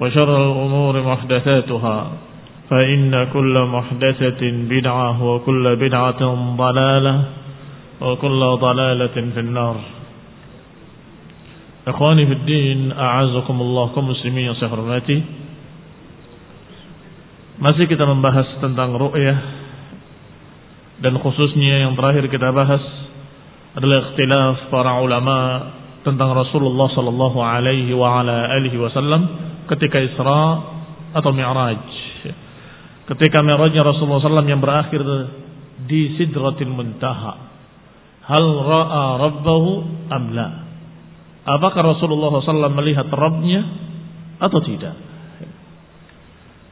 وشر الأمور محدثاتها فإن كل محدثة بدعة وكل بدعة ضلالة وكل ضلالة في النار. إخواني في الدين أعزكم الله كمسلمين سهرماتي Masih kita membahas tentang ru'yah dan khususnya yang terakhir kita bahas adalah ikhtilaf para ulama tentang Rasulullah sallallahu alaihi wa ala alihi wasallam ketika Isra atau Mi'raj. Ketika Mi'rajnya Rasulullah SAW yang berakhir di Sidratil Muntaha. Hal ra'a rabbahu am la? Apakah Rasulullah SAW melihat Rabbnya atau tidak?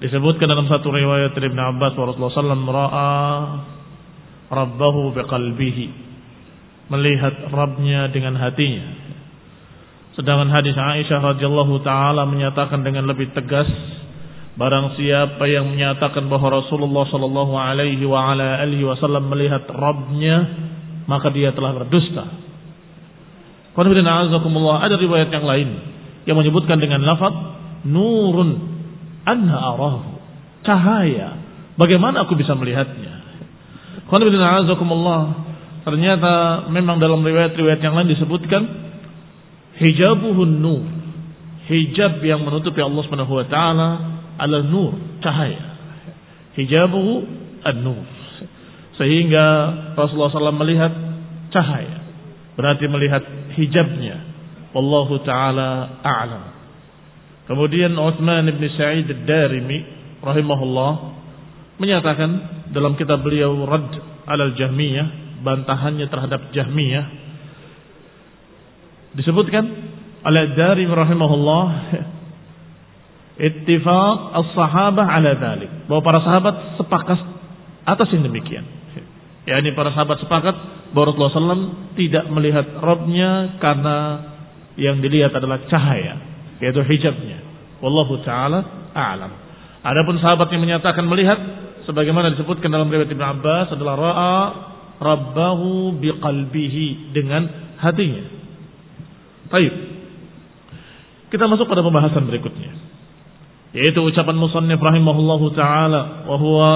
Disebutkan dalam satu riwayat dari Ibn Abbas bahwa Rasulullah SAW ra'a rabbahu biqalbihi. Melihat Rabbnya dengan hatinya. Sedangkan hadis Aisyah radhiyallahu taala menyatakan dengan lebih tegas barang siapa yang menyatakan bahwa Rasulullah sallallahu alaihi wa ala alihi wasallam melihat Rabbnya maka dia telah berdusta. Ada riwayat yang lain yang menyebutkan dengan lafaz nurun anna arahu cahaya bagaimana aku bisa melihatnya. Ternyata memang dalam riwayat-riwayat yang lain disebutkan hijabuhun nur. Hijab yang menutupi Allah Subhanahu wa taala adalah nur, cahaya. Hijabuhu an-nur. Sehingga Rasulullah SAW melihat cahaya. Berarti melihat hijabnya. Wallahu taala a'lam. Kemudian Utsman bin Sa'id ad-Darimi rahimahullah menyatakan dalam kitab beliau Rad al-Jahmiyah, bantahannya terhadap Jahmiyah disebutkan oleh Dari rahimahullah ittifaq as-sahabah ala dhalik. Bahwa para sahabat sepakat atas yang demikian. Yakni para sahabat sepakat bahwa Rasulullah SAW tidak melihat Robnya karena yang dilihat adalah cahaya yaitu hijabnya. Wallahu taala a'lam. Adapun sahabat yang menyatakan melihat sebagaimana disebutkan dalam riwayat Ibnu Abbas adalah ra'a rabbahu biqalbihi dengan hatinya Baik. Kita masuk pada pembahasan berikutnya. Yaitu ucapan musannif rahimahullahu taala wa huwa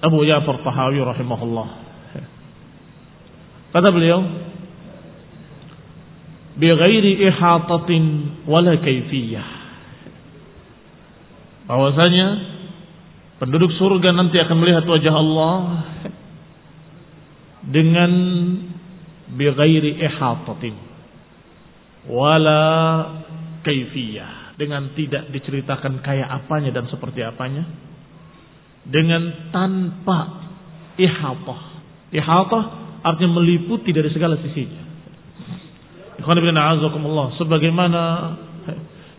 Abu Ja'far Tahawi rahimahullah. Kata beliau, "Bighairi ihatatin wala kaifiyah." Bahwasanya penduduk surga nanti akan melihat wajah Allah dengan bighairi ihatatin wala kaifiyah dengan tidak diceritakan kayak apanya dan seperti apanya dengan tanpa ihatah Ihatah artinya meliputi dari segala sisinya. Sebagaimana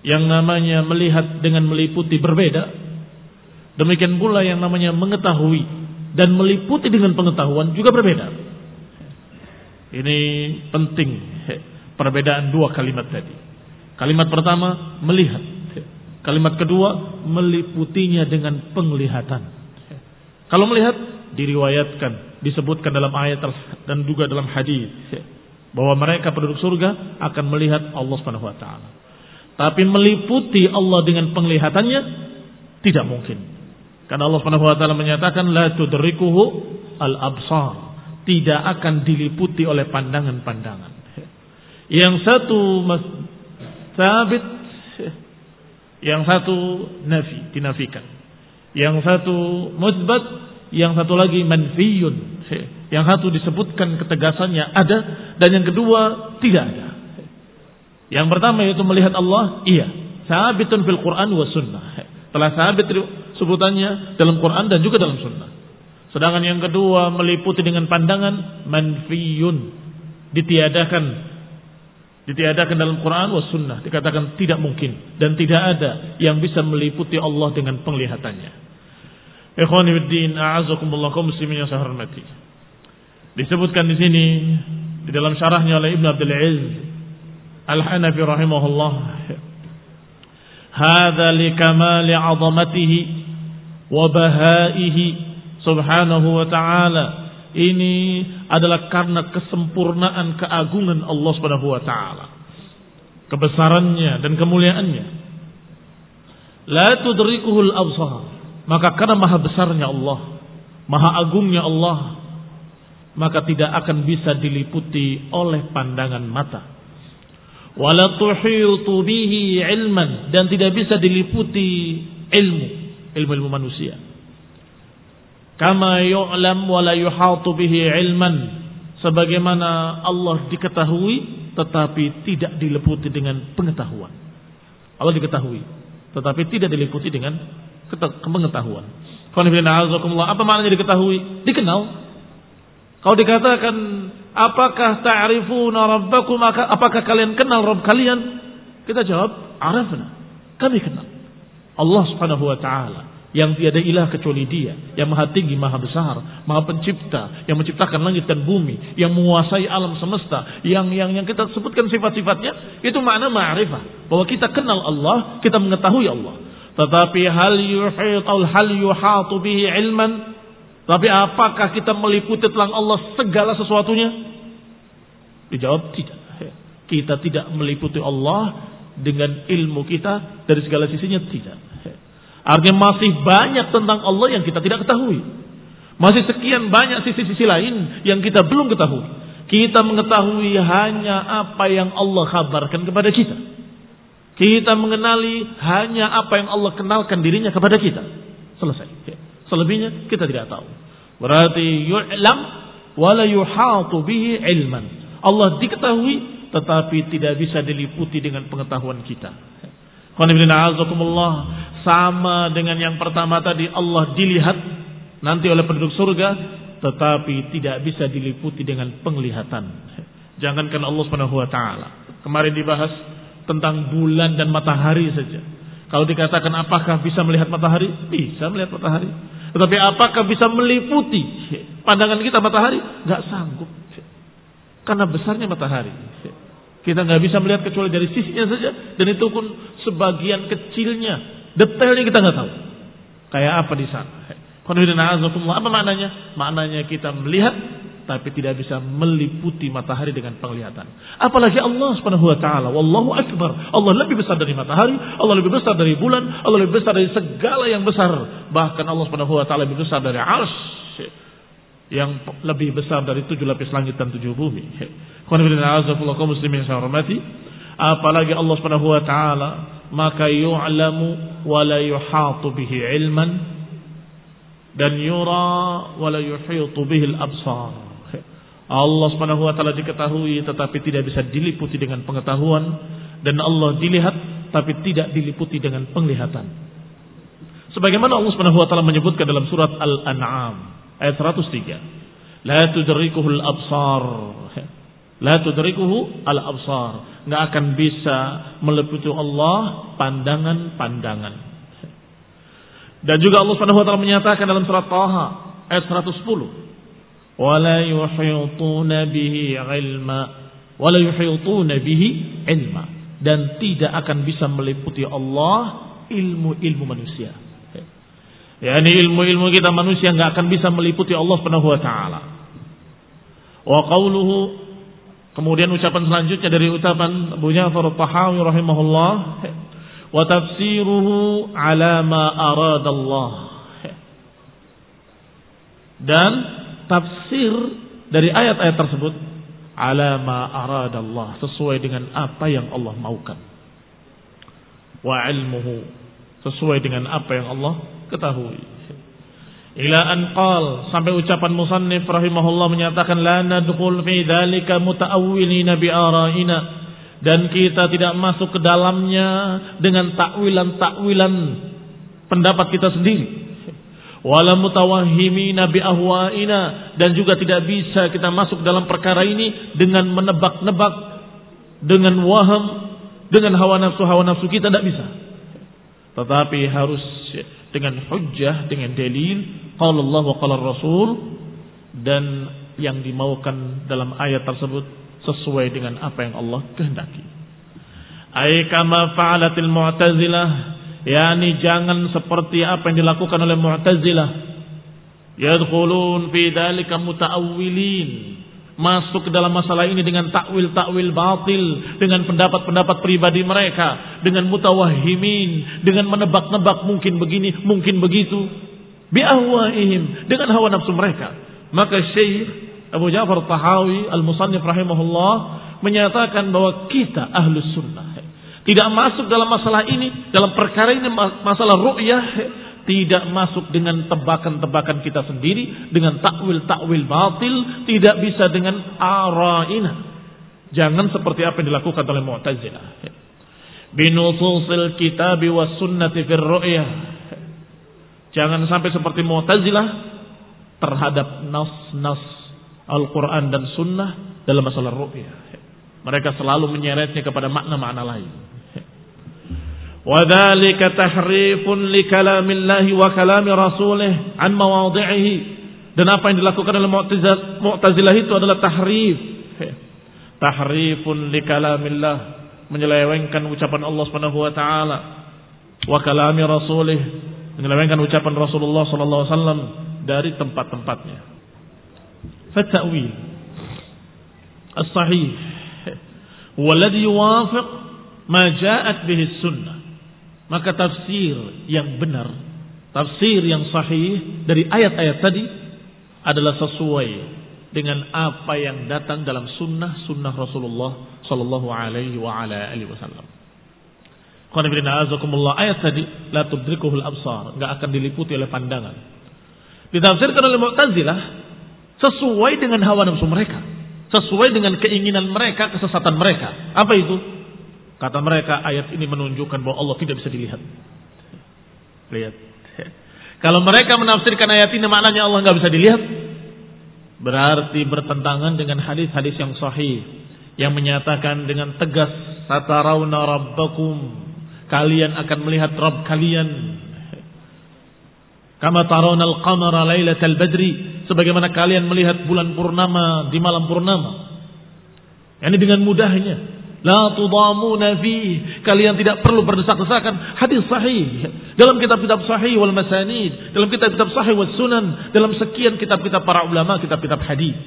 yang namanya melihat dengan meliputi berbeda. Demikian pula yang namanya mengetahui dan meliputi dengan pengetahuan juga berbeda. Ini penting perbedaan dua kalimat tadi. Kalimat pertama melihat. Kalimat kedua meliputinya dengan penglihatan. Kalau melihat diriwayatkan, disebutkan dalam ayat dan juga dalam hadis bahwa mereka penduduk surga akan melihat Allah Subhanahu wa taala. Tapi meliputi Allah dengan penglihatannya tidak mungkin. Karena Allah Subhanahu wa taala menyatakan la tudrikuhu al absar, tidak akan diliputi oleh pandangan-pandangan. Yang satu sabit, yang satu nafi, dinafikan. Yang satu musbat, yang satu lagi manfiyun, yang satu disebutkan ketegasannya ada dan yang kedua tidak ada. Yang pertama yaitu melihat Allah, iya. Sabitun fil Quran wa sunnah. Telah sabit sebutannya dalam Quran dan juga dalam sunnah. Sedangkan yang kedua meliputi dengan pandangan manfiyun. Ditiadakan. Ditiadakan dalam Quran wa sunnah. Dikatakan tidak mungkin. Dan tidak ada yang bisa meliputi Allah dengan penglihatannya. Ikhwani biddin a'azakumullah kaum muslimin yang saya hormati. Disebutkan di sini di dalam syarahnya oleh Ibn Abdul Aziz Al-Hanafi rahimahullah. Hadza likamali 'azamatihi wa bahaihi subhanahu wa ta'ala. Ini adalah karena kesempurnaan keagungan Allah Subhanahu wa taala. Kebesarannya dan kemuliaannya. La tudrikuhul absar. Maka karena maha besarnya Allah, maha agungnya Allah, maka tidak akan bisa diliputi oleh pandangan mata. Wala tuhitu bihi ilman dan tidak bisa diliputi ilmu, ilmu-ilmu manusia. Kama yu'lam wala yuhatu bihi ilman sebagaimana Allah diketahui tetapi tidak diliputi dengan pengetahuan. Allah diketahui tetapi tidak diliputi dengan pengetahuan. Apa maknanya diketahui? Dikenal kalau dikatakan apakah ta'rifuna rabbakum apakah kalian kenal Rabb kalian? Kita jawab, arafna. Kami kenal. Allah Subhanahu wa taala yang tiada ilah kecuali Dia, yang maha tinggi, maha besar, maha pencipta, yang menciptakan langit dan bumi, yang menguasai alam semesta, yang yang yang kita sebutkan sifat-sifatnya, itu makna ma'rifah, bahwa kita kenal Allah, kita mengetahui Allah. Tetapi hal yuhit hal yuhatu bihi ilman tapi apakah kita meliputi tentang Allah segala sesuatunya? Dijawab tidak. Kita tidak meliputi Allah dengan ilmu kita dari segala sisinya tidak. Artinya masih banyak tentang Allah yang kita tidak ketahui. Masih sekian banyak sisi-sisi lain yang kita belum ketahui. Kita mengetahui hanya apa yang Allah kabarkan kepada kita. Kita mengenali hanya apa yang Allah kenalkan dirinya kepada kita. Selesai. Selebihnya kita tidak tahu. Berarti yu'lam wala yuhatu bihi ilman. Allah diketahui tetapi tidak bisa diliputi dengan pengetahuan kita. Sama dengan yang pertama tadi Allah dilihat nanti oleh penduduk surga tetapi tidak bisa diliputi dengan penglihatan. Jangankan Allah Subhanahu wa taala. Kemarin dibahas tentang bulan dan matahari saja. Kalau dikatakan apakah bisa melihat matahari? Bisa melihat matahari. Tetapi apakah bisa meliputi pandangan kita matahari? Gak sanggup. Karena besarnya matahari. Kita nggak bisa melihat kecuali dari sisinya saja. Dan itu pun sebagian kecilnya. Detailnya kita nggak tahu. Kayak apa di sana. Apa maknanya? Maknanya kita melihat tapi tidak bisa meliputi matahari dengan penglihatan. Apalagi Allah Subhanahu wa taala, wallahu akbar. Allah lebih besar dari matahari, Allah lebih besar dari bulan, Allah lebih besar dari segala yang besar. Bahkan Allah Subhanahu wa taala lebih besar dari arsy yang lebih besar dari tujuh lapis langit dan tujuh bumi. muslimin Apalagi Allah Subhanahu wa taala maka yu'lamu wa la yuhatu bihi ilman dan yura wa la yuhitu bihi al-absar. Allah Subhanahu wa taala diketahui tetapi tidak bisa diliputi dengan pengetahuan dan Allah dilihat tapi tidak diliputi dengan penglihatan. Sebagaimana Allah Subhanahu wa taala menyebutkan dalam surat Al-An'am ayat 103. La tudrikuhul absar. La tudrikuhu al absar. Nggak akan bisa meliputi Allah pandangan-pandangan. Dan juga Allah Subhanahu wa taala menyatakan dalam surat Taha ayat 110. Wala yuhituna bihi ilma. Wala yuhituna bihi ilma. Dan tidak akan bisa meliputi Allah ilmu-ilmu manusia. Ya, ini ilmu-ilmu kita manusia nggak akan bisa meliputi Allah Subhanahu wa taala. Wa qawluhu Kemudian ucapan selanjutnya dari ucapan Abu Ja'far Tahawi rahimahullah wa tafsiruhu ala ma aradallah. Dan tafsir dari ayat-ayat tersebut ala ma aradallah sesuai dengan apa yang Allah maukan. Wa ilmuhu sesuai dengan apa yang Allah ketahui. Ila an qal sampai ucapan musannif rahimahullah menyatakan la nadkhul fi dzalika mutaawwilina bi araina dan kita tidak masuk ke dalamnya dengan takwilan-takwilan pendapat kita sendiri. Wala mutawahhimina bi ahwaina dan juga tidak bisa kita masuk dalam perkara ini dengan menebak-nebak dengan waham dengan hawa nafsu hawa nafsu kita tidak bisa. Tetapi harus dengan hujjah, dengan dalil, qala Allah wa qala Rasul dan yang dimaukan dalam ayat tersebut sesuai dengan apa yang Allah kehendaki. Ai kama fa'alatil mu'tazilah, yakni jangan seperti apa yang dilakukan oleh mu'tazilah. Yadkhulun fi dzalika muta'awwilin masuk ke dalam masalah ini dengan takwil-takwil batil, dengan pendapat-pendapat pribadi mereka, dengan mutawahhimin, dengan menebak-nebak mungkin begini, mungkin begitu, biahwaihim, dengan hawa nafsu mereka. Maka Syekh Abu Ja'far Tahawi Al-Musannif rahimahullah menyatakan bahwa kita ahlus sunnah tidak masuk dalam masalah ini, dalam perkara ini masalah ru'yah tidak masuk dengan tebakan-tebakan kita sendiri, dengan takwil-takwil batil, tidak bisa dengan ara'ina. Jangan seperti apa yang dilakukan oleh Mu'tazilah. Binususil kitab wa sunnati fir ru'yah. Jangan sampai seperti Mu'tazilah terhadap nas-nas Al-Quran dan Sunnah dalam masalah ru'yah. Mereka selalu menyeretnya kepada makna-makna lain. وذلك تحريف لكلام الله وكلام رسوله عن مواضعه dan apa yang dilakukan oleh Mu'tazilah itu adalah tahrif tahrifun li kalamillah menyelewengkan ucapan Allah Subhanahu wa taala wa kalami rasulih menyelewengkan ucapan Rasulullah sallallahu alaihi wasallam dari tempat-tempatnya fatawil as-sahih huwa alladhi yuwafiq ma ja'at bihi sunnah maka tafsir yang benar, tafsir yang sahih dari ayat-ayat tadi adalah sesuai dengan apa yang datang dalam sunnah sunnah Rasulullah Sallallahu Alaihi wa ala alihi Wasallam. ayat tadi la tudrikuhul absar, nggak akan diliputi oleh pandangan. Ditafsirkan oleh Mu'tazilah sesuai dengan hawa nafsu mereka, sesuai dengan keinginan mereka, kesesatan mereka. Apa itu? Kata mereka ayat ini menunjukkan bahwa Allah tidak bisa dilihat. Lihat. Kalau mereka menafsirkan ayat ini maknanya Allah nggak bisa dilihat, berarti bertentangan dengan hadis-hadis yang sahih yang menyatakan dengan tegas satarawna rabbakum. Kalian akan melihat Rabb kalian. Kama tarawna al-qamara lailatal badri. Sebagaimana kalian melihat bulan purnama di malam purnama. Ini dengan mudahnya La tudamuna fi. Kalian tidak perlu berdesak-desakan. Hadis sahih. Dalam kitab-kitab sahih wal masanid. Dalam kitab-kitab sahih wal sunan. Dalam sekian kitab-kitab para ulama, kitab-kitab hadis.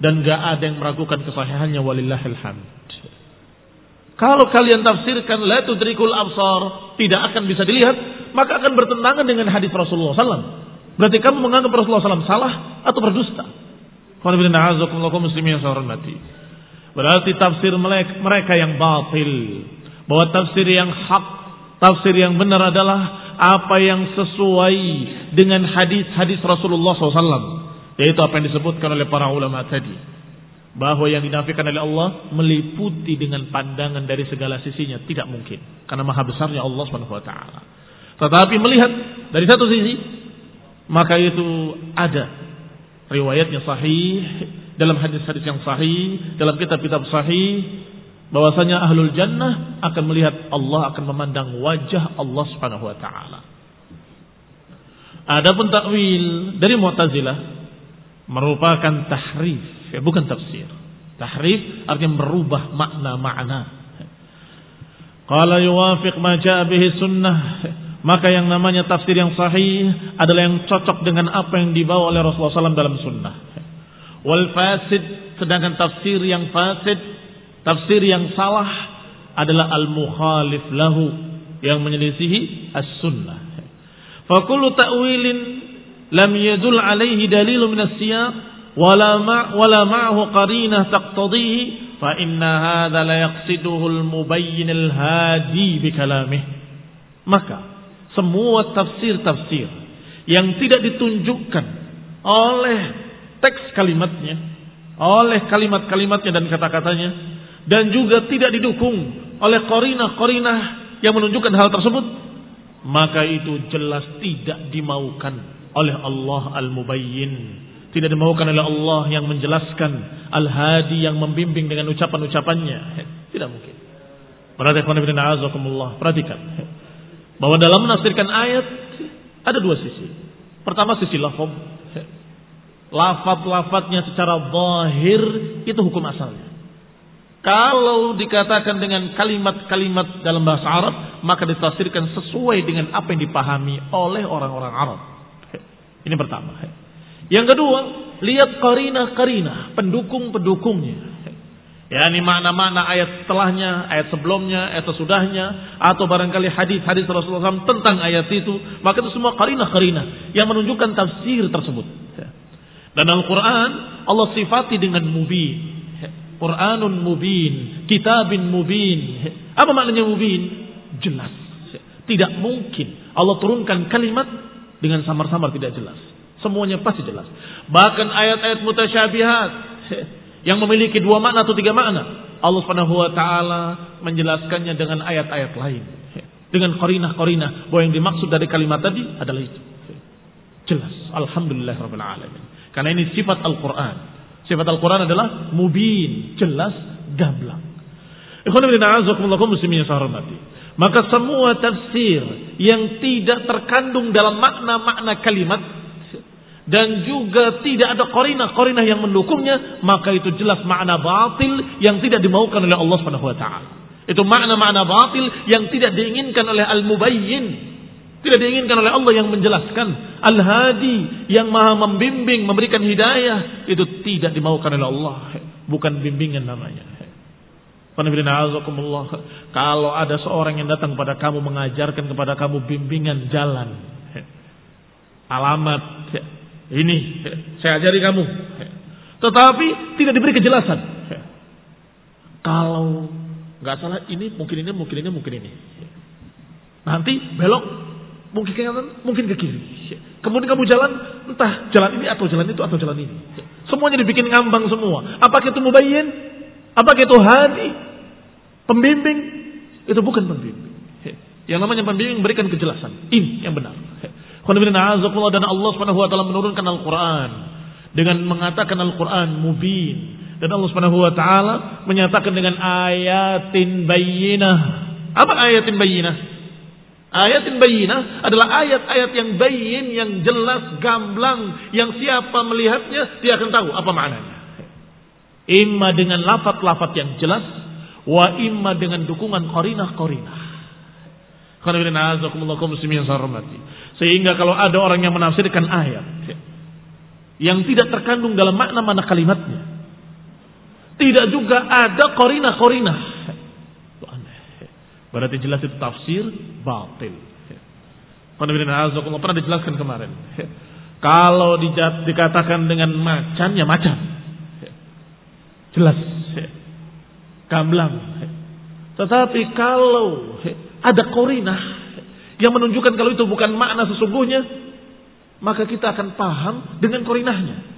Dan gak ada yang meragukan kesahihannya walillahil hamd. Kalau kalian tafsirkan la tudrikul absar, tidak akan bisa dilihat, maka akan bertentangan dengan hadis Rasulullah SAW. Berarti kamu menganggap Rasulullah SAW salah atau berdusta. Qul hormati. Berarti tafsir mereka yang batil. Bahwa tafsir yang hak, tafsir yang benar adalah apa yang sesuai dengan hadis-hadis Rasulullah SAW. Yaitu apa yang disebutkan oleh para ulama tadi. Bahwa yang dinafikan oleh Allah meliputi dengan pandangan dari segala sisinya. Tidak mungkin. Karena maha besarnya Allah SWT. Tetapi melihat dari satu sisi, maka itu ada riwayatnya sahih, dalam hadis-hadis yang sahih, dalam kitab-kitab sahih, bahwasanya ahlul jannah akan melihat Allah akan memandang wajah Allah Subhanahu wa taala. Adapun takwil dari Mu'tazilah merupakan tahrif, ya bukan tafsir. Tahrif artinya merubah makna-makna. Qala yuwafiq ma jaa bihi sunnah maka yang namanya tafsir yang sahih adalah yang cocok dengan apa yang dibawa oleh Rasulullah SAW dalam sunnah. Wal fasid, sedangkan tafsir yang fasid, tafsir yang salah adalah al-mukhalif lahu, yang menyelisihi as-sunnah. Fakulu ta'wilin lam yadul alaihi dalilu min as-siyaq wala ma wala ma'hu qarinah taqtadihi fa inna hadha la yaqsiduhu al-mubayyin al-hadi bi kalamihi. Maka semua tafsir-tafsir yang tidak ditunjukkan oleh teks kalimatnya, oleh kalimat-kalimatnya dan kata-katanya, dan juga tidak didukung oleh korinah-korinah yang menunjukkan hal tersebut, maka itu jelas tidak dimaukan oleh Allah Al-Mubayyin. Tidak dimaukan oleh Allah yang menjelaskan Al-Hadi yang membimbing dengan ucapan-ucapannya. Tidak mungkin. Perhatikan, bahwa dalam menafsirkan ayat ada dua sisi. Pertama sisi lafaz. Lafaz-lafaznya secara zahir itu hukum asalnya. Kalau dikatakan dengan kalimat-kalimat dalam bahasa Arab, maka ditafsirkan sesuai dengan apa yang dipahami oleh orang-orang Arab. Ini pertama. Yang kedua, lihat karina-karina, pendukung-pendukungnya. Ya, ini makna-makna ayat setelahnya, ayat sebelumnya, ayat sesudahnya, atau barangkali hadis-hadis Rasulullah SAW tentang ayat itu, maka itu semua karina-karina yang menunjukkan tafsir tersebut. Dan Al-Quran Allah sifati dengan mubin. Quranun mubin, kitabin mubin. Apa maknanya mubin? Jelas. Tidak mungkin Allah turunkan kalimat dengan samar-samar tidak jelas. Semuanya pasti jelas. Bahkan ayat-ayat mutasyabihat yang memiliki dua makna atau tiga makna. Allah Subhanahu wa taala menjelaskannya dengan ayat-ayat lain. Dengan korinah-korinah bahwa yang dimaksud dari kalimat tadi adalah itu. Jelas. Alhamdulillah rabbil alamin. Karena ini sifat Al-Qur'an. Sifat Al-Qur'an adalah mubin, jelas, gamblang. Maka semua tafsir yang tidak terkandung dalam makna-makna kalimat dan juga tidak ada korinah-korinah yang mendukungnya, maka itu jelas makna batil yang tidak dimaukan oleh Allah Subhanahu wa taala. Itu makna-makna batil yang tidak diinginkan oleh Al-Mubayyin. Tidak diinginkan oleh Allah yang menjelaskan. Al-Hadi yang maha membimbing, memberikan hidayah. Itu tidak dimaukan oleh Allah. Bukan bimbingan namanya. Kalau ada seorang yang datang kepada kamu mengajarkan kepada kamu bimbingan jalan. Alamat ini saya ajari kamu. Tetapi tidak diberi kejelasan. Kalau nggak salah ini mungkin ini mungkin ini mungkin ini. Nanti belok mungkin ke kanan mungkin ke kiri. Kemudian kamu jalan entah jalan ini atau jalan itu atau jalan ini. Semuanya dibikin ngambang semua. Apakah itu mubayyin? Apakah itu hadi? Pembimbing? Itu bukan pembimbing. Yang namanya pembimbing memberikan kejelasan. Ini yang benar dan Allah Subhanahu wa taala menurunkan Al-Qur'an dengan mengatakan Al-Qur'an mubin dan Allah Subhanahu wa taala menyatakan dengan ayatin bayyinah. Apa ayatin bayyinah? Ayatin bayyinah adalah ayat-ayat yang bayyin, yang jelas, gamblang, yang siapa melihatnya dia akan tahu apa maknanya. Imma dengan lafat-lafat yang jelas, wa imma dengan dukungan korinah-korinah. Sehingga kalau ada orang yang menafsirkan ayat yang tidak terkandung dalam makna-makna kalimatnya, tidak juga ada korina-korina. Berarti jelas itu tafsir batil. Pernah dijelaskan kemarin. Kalau dikatakan dengan macan ya macan. Jelas. Gamblang. Tetapi kalau ada korinah yang menunjukkan kalau itu bukan makna sesungguhnya, maka kita akan paham dengan korinahnya.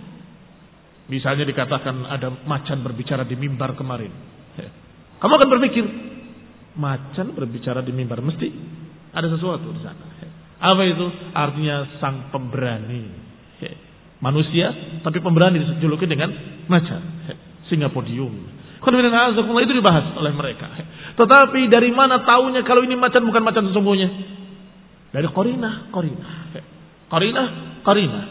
Misalnya dikatakan ada macan berbicara di mimbar kemarin. Kamu akan berpikir, macan berbicara di mimbar mesti ada sesuatu di sana. Apa itu? Artinya sang pemberani. Manusia, tapi pemberani dijuluki dengan macan. Singa podium. itu dibahas oleh mereka. Tetapi dari mana taunya kalau ini macan bukan macan sesungguhnya? Dari korinah, korinah. Korinah, korinah.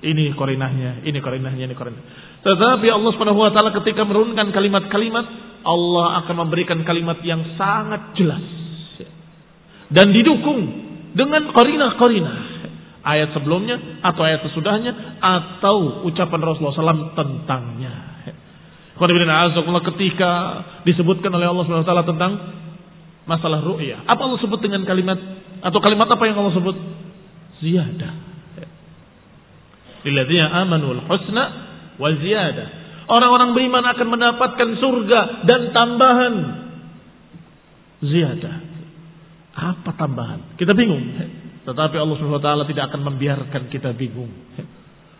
Ini korinahnya, ini korinahnya, ini korinah. Tetapi Allah Subhanahu wa taala ketika menurunkan kalimat-kalimat, Allah akan memberikan kalimat yang sangat jelas. Dan didukung dengan korinah-korinah. Ayat sebelumnya atau ayat sesudahnya atau ucapan Rasulullah SAW tentangnya. Ketika disebutkan oleh Allah Subhanahu tentang masalah ru'ya. Apa Allah sebut dengan kalimat atau kalimat apa yang Allah sebut? Ziyadah. Lilladzina amanu al-husna wa ziyadah. Orang-orang beriman akan mendapatkan surga dan tambahan ziyadah. Apa tambahan? Kita bingung. Tetapi Allah Subhanahu wa taala tidak akan membiarkan kita bingung.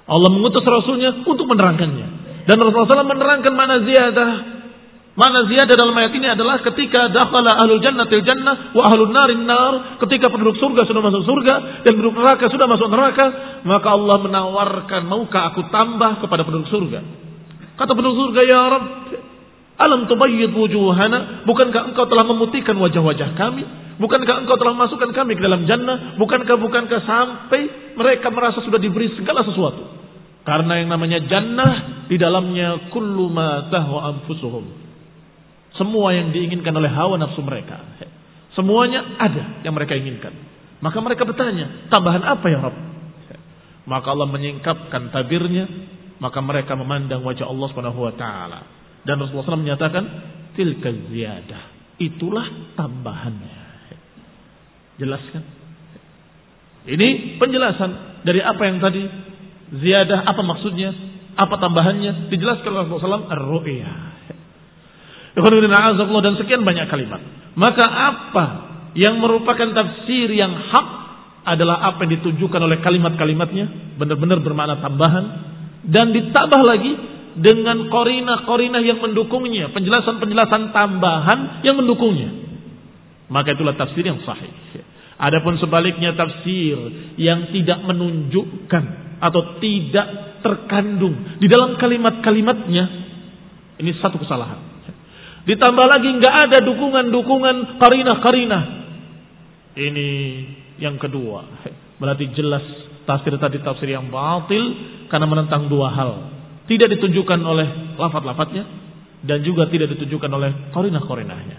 Allah mengutus rasulnya untuk menerangkannya. Dan Rasulullah SAW menerangkan mana ziyadah Mana ziyadah dalam ayat ini adalah ketika dakhala ahlul jannatil jannah wa ahlun narin nar, ketika penduduk surga sudah masuk surga dan penduduk neraka sudah masuk neraka, maka Allah menawarkan, "Maukah aku tambah kepada penduduk surga?" Kata penduduk surga, "Ya Rabb, alam tubayyid wujuhana? Bukankah engkau telah memutihkan wajah-wajah kami? Bukankah engkau telah masukkan kami ke dalam jannah? Bukankah bukankah sampai mereka merasa sudah diberi segala sesuatu?" Karena yang namanya jannah di dalamnya kullu ma tahwa anfusuhum semua yang diinginkan oleh hawa nafsu mereka. Semuanya ada yang mereka inginkan. Maka mereka bertanya, tambahan apa ya Rabb? Maka Allah menyingkapkan tabirnya, maka mereka memandang wajah Allah Subhanahu wa taala. Dan Rasulullah SAW menyatakan, tilka ziyadah. Itulah tambahannya. Jelaskan. Ini penjelasan dari apa yang tadi ziyadah apa maksudnya, apa tambahannya dijelaskan oleh Rasulullah SAW ar-ru'yah dan sekian banyak kalimat. Maka apa yang merupakan tafsir yang hak adalah apa yang ditunjukkan oleh kalimat-kalimatnya. Benar-benar bermakna tambahan. Dan ditambah lagi dengan korina-korina yang mendukungnya. Penjelasan-penjelasan tambahan yang mendukungnya. Maka itulah tafsir yang sahih. Adapun sebaliknya tafsir yang tidak menunjukkan atau tidak terkandung di dalam kalimat-kalimatnya ini satu kesalahan. Ditambah lagi nggak ada dukungan-dukungan karinah-karinah. Ini yang kedua. Berarti jelas tafsir tadi tafsir yang batil karena menentang dua hal. Tidak ditunjukkan oleh lafat-lafatnya dan juga tidak ditunjukkan oleh karinah-karinahnya.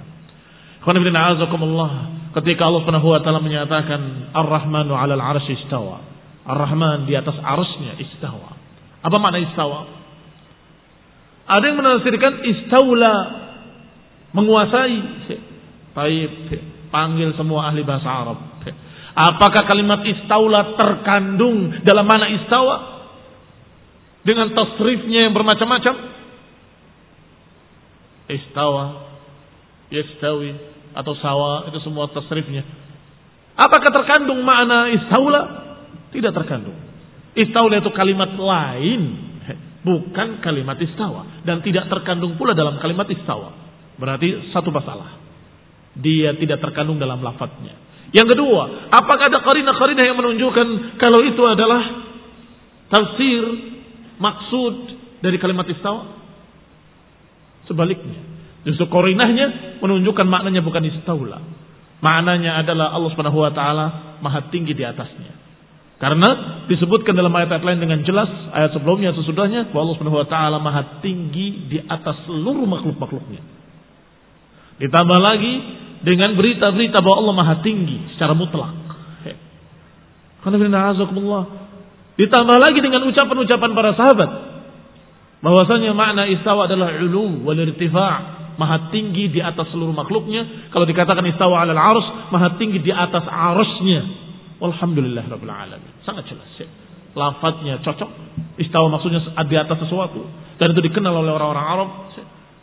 Ketika Allah Subhanahu wa taala menyatakan Ar-Rahmanu 'alal 'arsy istawa. Ar-Rahman di atas arusnya istawa. Apa makna istawa? Ada yang menafsirkan istaula menguasai. Taib, panggil semua ahli bahasa Arab. Apakah kalimat istaula terkandung dalam mana istawa? Dengan tasrifnya yang bermacam-macam? Istawa, yastawi, atau sawa, itu semua tasrifnya. Apakah terkandung makna istaula? Tidak terkandung. Istaula itu kalimat lain, bukan kalimat istawa. Dan tidak terkandung pula dalam kalimat istawa. Berarti satu masalah. Dia tidak terkandung dalam lafadznya. Yang kedua, apakah ada karina-karina yang menunjukkan kalau itu adalah tafsir maksud dari kalimat istawa? Sebaliknya, justru korinahnya menunjukkan maknanya bukan istaula. Maknanya adalah Allah Subhanahu wa taala maha tinggi di atasnya. Karena disebutkan dalam ayat-ayat lain dengan jelas ayat sebelumnya sesudahnya bahwa Allah Subhanahu wa taala maha tinggi di atas seluruh makhluk-makhluknya. Ditambah lagi dengan berita-berita bahwa Allah Maha Tinggi secara mutlak. Ditambah lagi dengan ucapan-ucapan para sahabat bahwasanya makna istawa adalah ulu wal irtifa' maha tinggi di atas seluruh makhluknya. Kalau dikatakan istawa alal arus, maha tinggi di atas arusnya. Walhamdulillah rabbil alamin. Sangat jelas ya. Lafadznya cocok. Istawa maksudnya di atas sesuatu. Dan itu dikenal oleh orang-orang Arab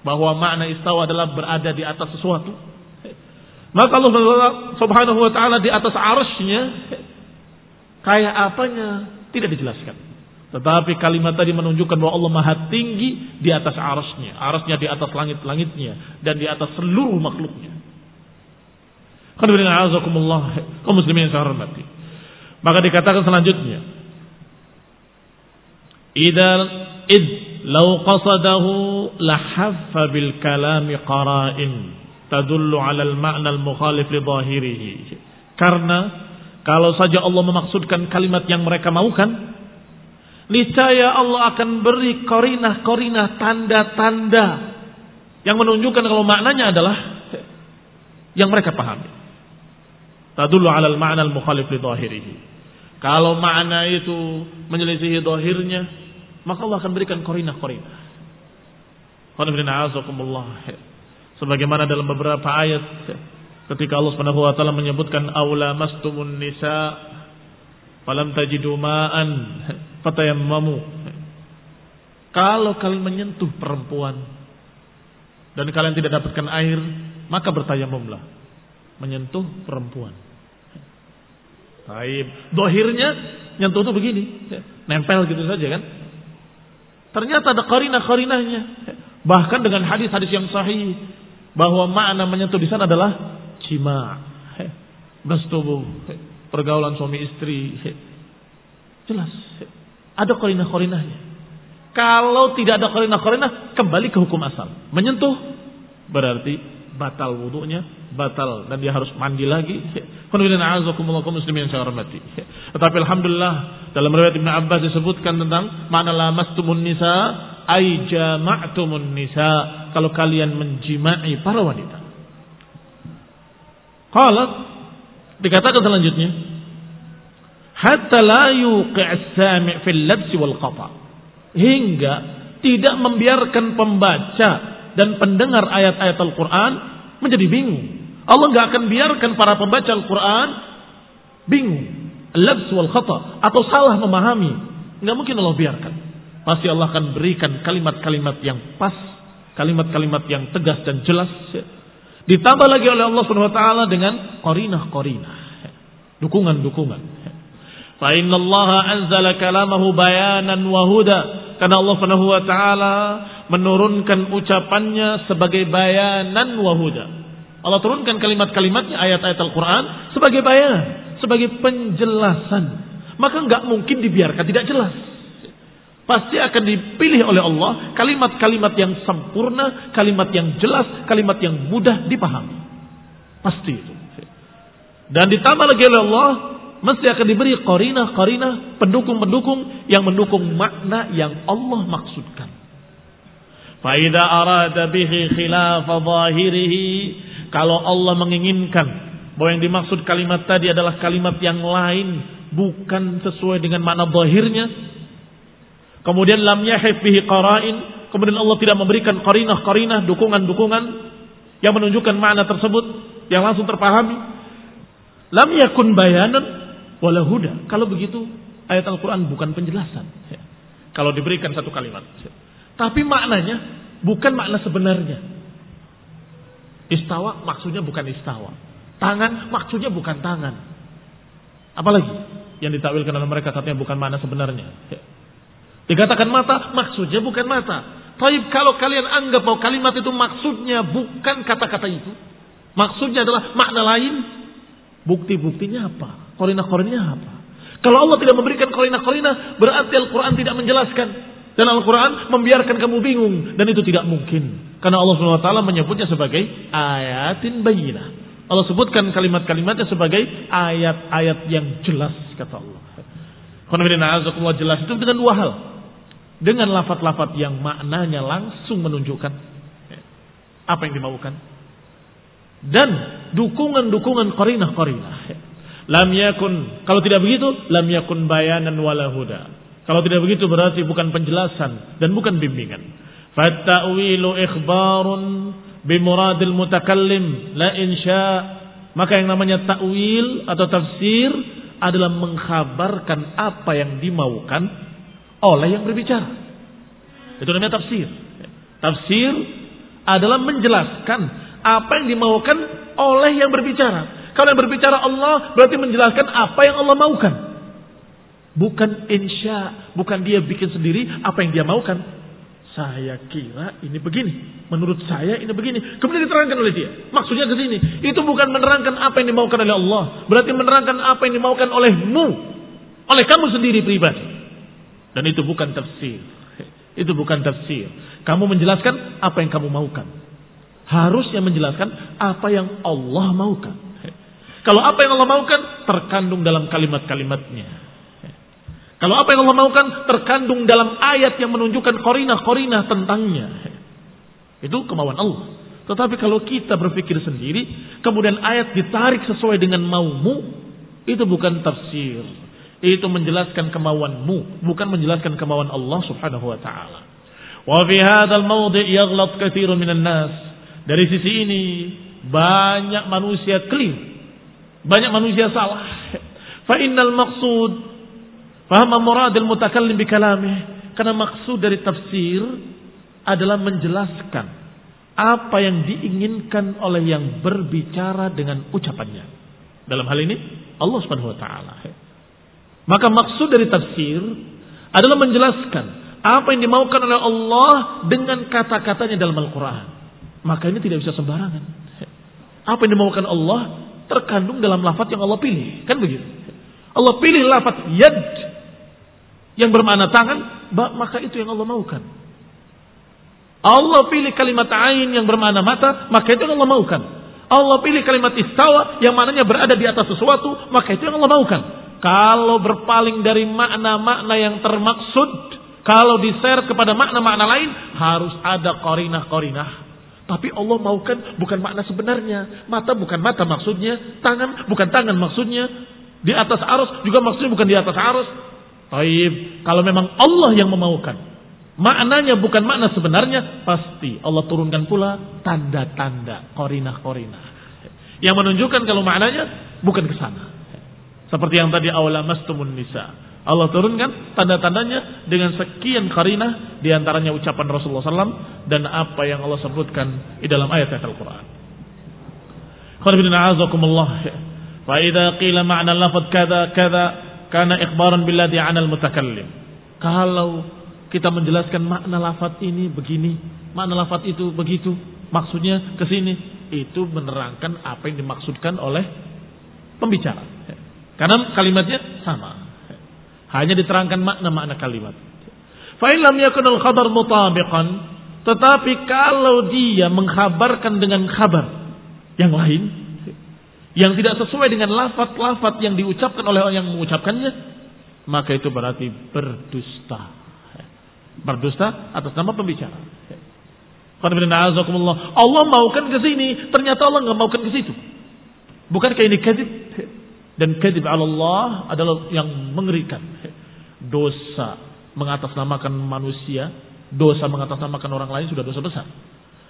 bahwa makna istawa adalah berada di atas sesuatu. Maka Allah Subhanahu wa taala di atas arusnya kayak apanya tidak dijelaskan. Tetapi kalimat tadi menunjukkan bahwa Allah Maha tinggi di atas arusnya, arusnya di atas langit-langitnya dan di atas seluruh makhluknya. kaum muslimin yang saya hormati. Maka dikatakan selanjutnya, Idza id law qasadahu lahaffa bil kalami qara'in tadullu 'ala al ma'na al mukhalif li dhahirihi. Karena kalau saja Allah memaksudkan kalimat yang mereka maukan, niscaya Allah akan beri korinah-korinah tanda-tanda yang menunjukkan kalau maknanya adalah yang mereka pahami. Tadullu 'ala al ma'na al mukhalif li dhahirihi. Kalau makna itu menyelisihi dohirnya, maka Allah akan berikan korinah-korinah. Sebagaimana dalam beberapa ayat ketika Allah Subhanahu wa taala menyebutkan aula mastumun nisa falam tajidu ma'an fatayammamu. Kalau kalian menyentuh perempuan dan kalian tidak dapatkan air, maka bertayamumlah. Menyentuh perempuan. Taib. Dohirnya nyentuh itu begini. Nempel gitu saja kan. Ternyata ada karinah-karinahnya. Bahkan dengan hadis-hadis yang sahih. Bahwa makna menyentuh di sana adalah cima. Bersetubuh. Pergaulan suami istri. Jelas. Ada karinah-karinahnya. Kalau tidak ada karinah-karinah, kembali ke hukum asal. Menyentuh berarti batal wudhunya, batal dan dia harus mandi lagi. Tetapi alhamdulillah dalam riwayat Ibnu Abbas disebutkan tentang makna lamastumun nisa ay jama'tumun nisa kalau kalian menjimai para wanita. Qala dikatakan selanjutnya hatta la yuqi' sami fil wal qata hingga tidak membiarkan pembaca dan pendengar ayat-ayat Al-Quran menjadi bingung. Allah nggak akan biarkan para pembaca Al-Quran bingung, labs wal khata atau salah memahami. Nggak mungkin Allah biarkan. Pasti Allah akan berikan kalimat-kalimat yang pas, kalimat-kalimat yang tegas dan jelas. Ditambah lagi oleh Allah Subhanahu wa taala dengan qarinah-qarinah. Dukungan-dukungan. Fa inna Allah anzala kalamahu bayanan wa huda. Karena Allah Subhanahu wa taala menurunkan ucapannya sebagai bayanan wahuda. Allah turunkan kalimat-kalimatnya ayat-ayat Al-Quran sebagai bayan, sebagai penjelasan. Maka nggak mungkin dibiarkan tidak jelas. Pasti akan dipilih oleh Allah kalimat-kalimat yang sempurna, kalimat yang jelas, kalimat yang mudah dipahami. Pasti itu. Dan ditambah lagi oleh Allah, mesti akan diberi korina-korina, pendukung-pendukung yang mendukung makna yang Allah maksudkan. Faida arada bihi khilafa zahirihi. Kalau Allah menginginkan bahwa yang dimaksud kalimat tadi adalah kalimat yang lain, bukan sesuai dengan makna zahirnya. Kemudian lam yahif bihi qara'in. Kemudian Allah tidak memberikan qarinah-qarinah, dukungan-dukungan yang menunjukkan makna tersebut yang langsung terpahami. Lam yakun bayanan wala huda. Kalau begitu ayat Al-Quran bukan penjelasan. Kalau diberikan satu kalimat. Tapi maknanya bukan makna sebenarnya. Istawa maksudnya bukan istawa. Tangan maksudnya bukan tangan. Apalagi yang ditakwilkan oleh mereka katanya bukan makna sebenarnya. Dikatakan mata maksudnya bukan mata. Tapi kalau kalian anggap bahwa kalimat itu maksudnya bukan kata-kata itu. Maksudnya adalah makna lain. Bukti-buktinya apa? Korina-korinnya apa? Kalau Allah tidak memberikan korina-korina berarti Al-Quran tidak menjelaskan. Dan Al-Quran membiarkan kamu bingung. Dan itu tidak mungkin. Karena Allah SWT menyebutnya sebagai ayatin bayinah. Allah sebutkan kalimat-kalimatnya sebagai ayat-ayat yang jelas. Kata Allah. Qanfidina jelas itu dengan dua hal. Dengan lafat-lafat yang maknanya langsung menunjukkan apa yang dimaukan. Dan dukungan-dukungan korinah-korinah. Lam yakun. Kalau tidak begitu, lam yakun bayanan wala huda. Kalau tidak begitu berarti bukan penjelasan dan bukan bimbingan. Fattawilu ikhbarun bimuradil mutakallim la insya. Maka yang namanya takwil atau tafsir adalah mengkhabarkan apa yang dimaukan oleh yang berbicara. Itu namanya tafsir. Tafsir adalah menjelaskan apa yang dimaukan oleh yang berbicara. Kalau yang berbicara Allah berarti menjelaskan apa yang Allah maukan. Bukan insya, bukan dia bikin sendiri apa yang dia maukan. Saya kira ini begini. Menurut saya ini begini. Kemudian diterangkan oleh dia. Maksudnya ke sini. Itu bukan menerangkan apa yang dimaukan oleh Allah. Berarti menerangkan apa yang dimaukan olehmu. Oleh kamu sendiri pribadi. Dan itu bukan tafsir. Itu bukan tafsir. Kamu menjelaskan apa yang kamu maukan. Harusnya menjelaskan apa yang Allah maukan. Kalau apa yang Allah maukan terkandung dalam kalimat-kalimatnya. Kalau apa yang Allah maukan terkandung dalam ayat yang menunjukkan korinah-korinah tentangnya. Itu kemauan Allah. Tetapi kalau kita berpikir sendiri, kemudian ayat ditarik sesuai dengan maumu, itu bukan tafsir. Itu menjelaskan kemauanmu, bukan menjelaskan kemauan Allah Subhanahu wa taala. Wa fi hadzal mawdi' yaghlat katsirun minan nas. Dari sisi ini banyak manusia keliru. Banyak manusia salah. Fa innal maqsud faham murad al mutakallim bi kalamih. Karena maksud dari tafsir adalah menjelaskan apa yang diinginkan oleh yang berbicara dengan ucapannya. Dalam hal ini Allah Subhanahu wa taala. Maka maksud dari tafsir adalah menjelaskan apa yang dimaukan oleh Allah dengan kata-katanya dalam Al-Quran. Maka ini tidak bisa sembarangan. Apa yang dimaukan Allah terkandung dalam lafaz yang Allah pilih. Kan begitu. Allah pilih lafaz yad yang bermakna tangan, maka itu yang Allah maukan. Allah pilih kalimat ain yang bermakna mata, maka itu yang Allah maukan. Allah pilih kalimat istawa yang maknanya berada di atas sesuatu, maka itu yang Allah maukan. Kalau berpaling dari makna-makna yang termaksud, kalau diseret kepada makna-makna lain, harus ada korinah-korinah. Tapi Allah maukan bukan makna sebenarnya. Mata bukan mata maksudnya, tangan bukan tangan maksudnya, di atas arus juga maksudnya bukan di atas arus. Taib, kalau memang Allah yang memaukan, maknanya bukan makna sebenarnya, pasti Allah turunkan pula tanda-tanda, korinah-korinah. Yang menunjukkan kalau maknanya bukan ke sana. Seperti yang tadi awalamastumun nisa. Allah turunkan tanda-tandanya dengan sekian karinah di antaranya ucapan Rasulullah SAW dan apa yang Allah sebutkan di dalam ayat-ayat Al-Quran. Fa'idha qila ma'na lafad kada kada kana ikhbaran billadhi anal mutakallim. Kalau kita menjelaskan makna lafad ini begini, makna lafad itu begitu, maksudnya ke sini, itu menerangkan apa yang dimaksudkan oleh pembicara. Karena kalimatnya sama. Hanya diterangkan makna-makna kalimat. Fa'ilam yakunul khabar mutabiqan. Tetapi kalau dia mengkhabarkan dengan kabar yang lain. Yang tidak sesuai dengan lafat-lafat yang diucapkan oleh orang yang mengucapkannya. Maka itu berarti berdusta. Berdusta atas nama pembicara. Allah maukan ke sini, ternyata Allah nggak maukan ke situ. Bukankah ini kadib? Dan kadib Allah adalah yang mengerikan. Dosa mengatasnamakan manusia, dosa mengatasnamakan orang lain sudah dosa besar.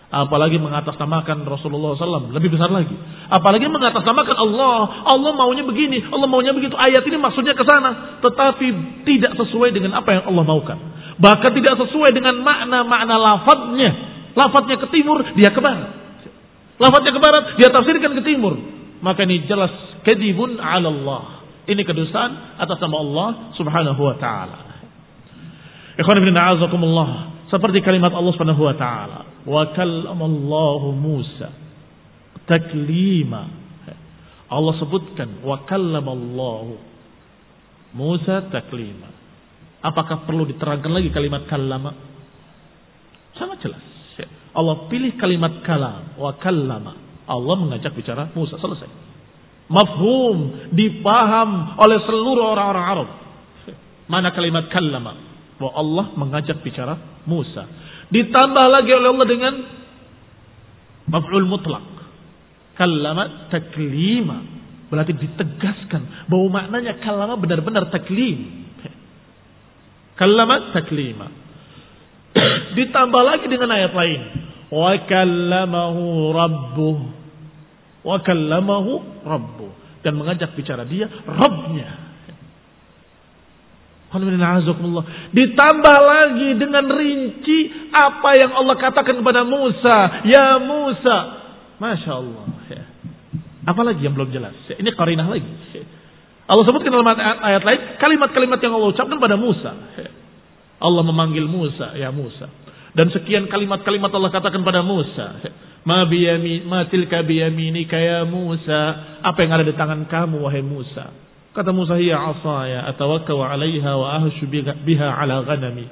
Apalagi mengatasnamakan Rasulullah SAW lebih besar lagi. Apalagi mengatasnamakan Allah, Allah maunya begini, Allah maunya begitu. Ayat ini maksudnya ke sana, tetapi tidak sesuai dengan apa yang Allah maukan. Bahkan tidak sesuai dengan makna-makna lafadznya. Lafadznya ke timur, dia ke barat. Lafadznya ke barat, dia tafsirkan ke timur. Maka ini jelas kadibun ala Allah. Ini kedustaan atas nama Allah Subhanahu wa taala. Ikhwan ibn a'azakumullah. Seperti kalimat Allah Subhanahu wa taala, "Wa kallamallahu Musa taklima." Allah sebutkan wa kallamallahu Musa taklima. Apakah perlu diterangkan lagi kalimat kallama? Sangat jelas. Allah pilih kalimat kalam wa kallama. Allah mengajak bicara Musa selesai mafhum, dipaham oleh seluruh orang-orang Arab. Mana kalimat kallama? Bahwa Allah mengajak bicara Musa. Ditambah lagi oleh Allah dengan maf'ul mutlak. Kallama taklima. Berarti ditegaskan bahwa maknanya kallama benar-benar taklim. Kallama taklima. Ditambah lagi dengan ayat lain. Wa kallamahu rabbuh wa kallamahu rabbu dan mengajak bicara dia Rabbnya. Ditambah lagi dengan rinci apa yang Allah katakan kepada Musa. Ya Musa. Masya Allah. Ya. Apalagi yang belum jelas. Ya, ini karinah lagi. Ya. Allah sebutkan dalam ayat lain kalimat-kalimat yang Allah ucapkan pada Musa. Allah memanggil Musa. Ya Musa. Dan sekian kalimat-kalimat Allah katakan pada Musa. Ma biyami, ma tilka biyaminika ya Musa. Apa yang ada di tangan kamu wahai Musa? Kata Musa, "Hiya 'asaya atawakkau 'alaiha wa ahshu biha 'ala ghanami."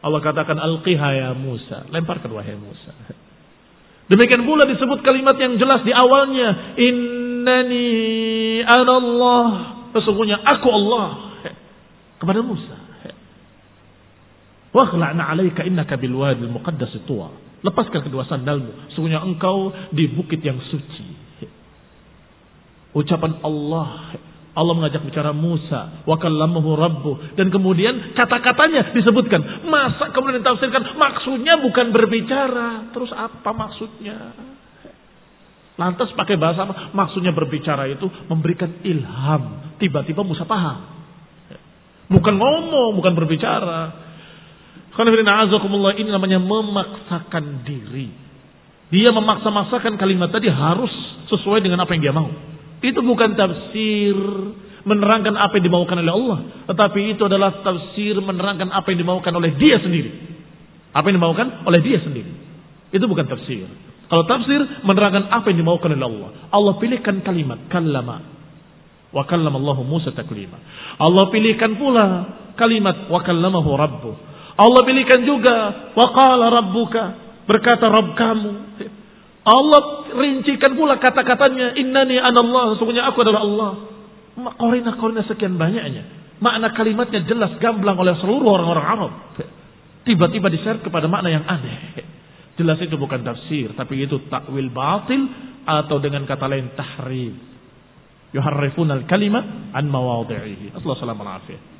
Allah katakan, "Alqiha ya Musa." Lemparkan wahai Musa. Demikian pula disebut kalimat yang jelas di awalnya, "Innani Allah." Sesungguhnya aku Allah kepada Musa. Wa khla'na 'alaika innaka bil wadi al muqaddas tuwa. Lepaskan kedua sandalmu, sesungguhnya engkau di bukit yang suci. Ucapan Allah Allah mengajak bicara Musa, wa kallamahu rabbuh dan kemudian kata-katanya disebutkan. Masa kemudian ditafsirkan maksudnya bukan berbicara, terus apa maksudnya? Lantas pakai bahasa apa? Maksudnya berbicara itu memberikan ilham. Tiba-tiba Musa paham. Bukan ngomong, bukan berbicara. Ini namanya memaksakan diri. Dia memaksa-maksakan kalimat tadi harus sesuai dengan apa yang dia mau. Itu bukan tafsir menerangkan apa yang dimaukan oleh Allah. Tetapi itu adalah tafsir menerangkan apa yang dimaukan oleh dia sendiri. Apa yang dimaukan oleh dia sendiri. Itu bukan tafsir. Kalau tafsir menerangkan apa yang dimaukan oleh Allah. Allah pilihkan kalimat kallama. Wa kallama Allah Musa taklima. Allah pilihkan pula kalimat wa kallamahu rabbuh. Allah pilihkan juga wa qala rabbuka. Berkata Rabb kamu. Allah rincikan pula kata-katanya innani anallah sesungguhnya aku adalah Allah. Korina-korina sekian banyaknya. Makna kalimatnya jelas gamblang oleh seluruh orang-orang Arab. Tiba-tiba diseret kepada makna yang aneh. Jelas itu bukan tafsir, tapi itu takwil batil atau dengan kata lain tahrif. Yuharrifun al-kalima an mawadhi'ihi. Assalamualaikum wabarakatuh.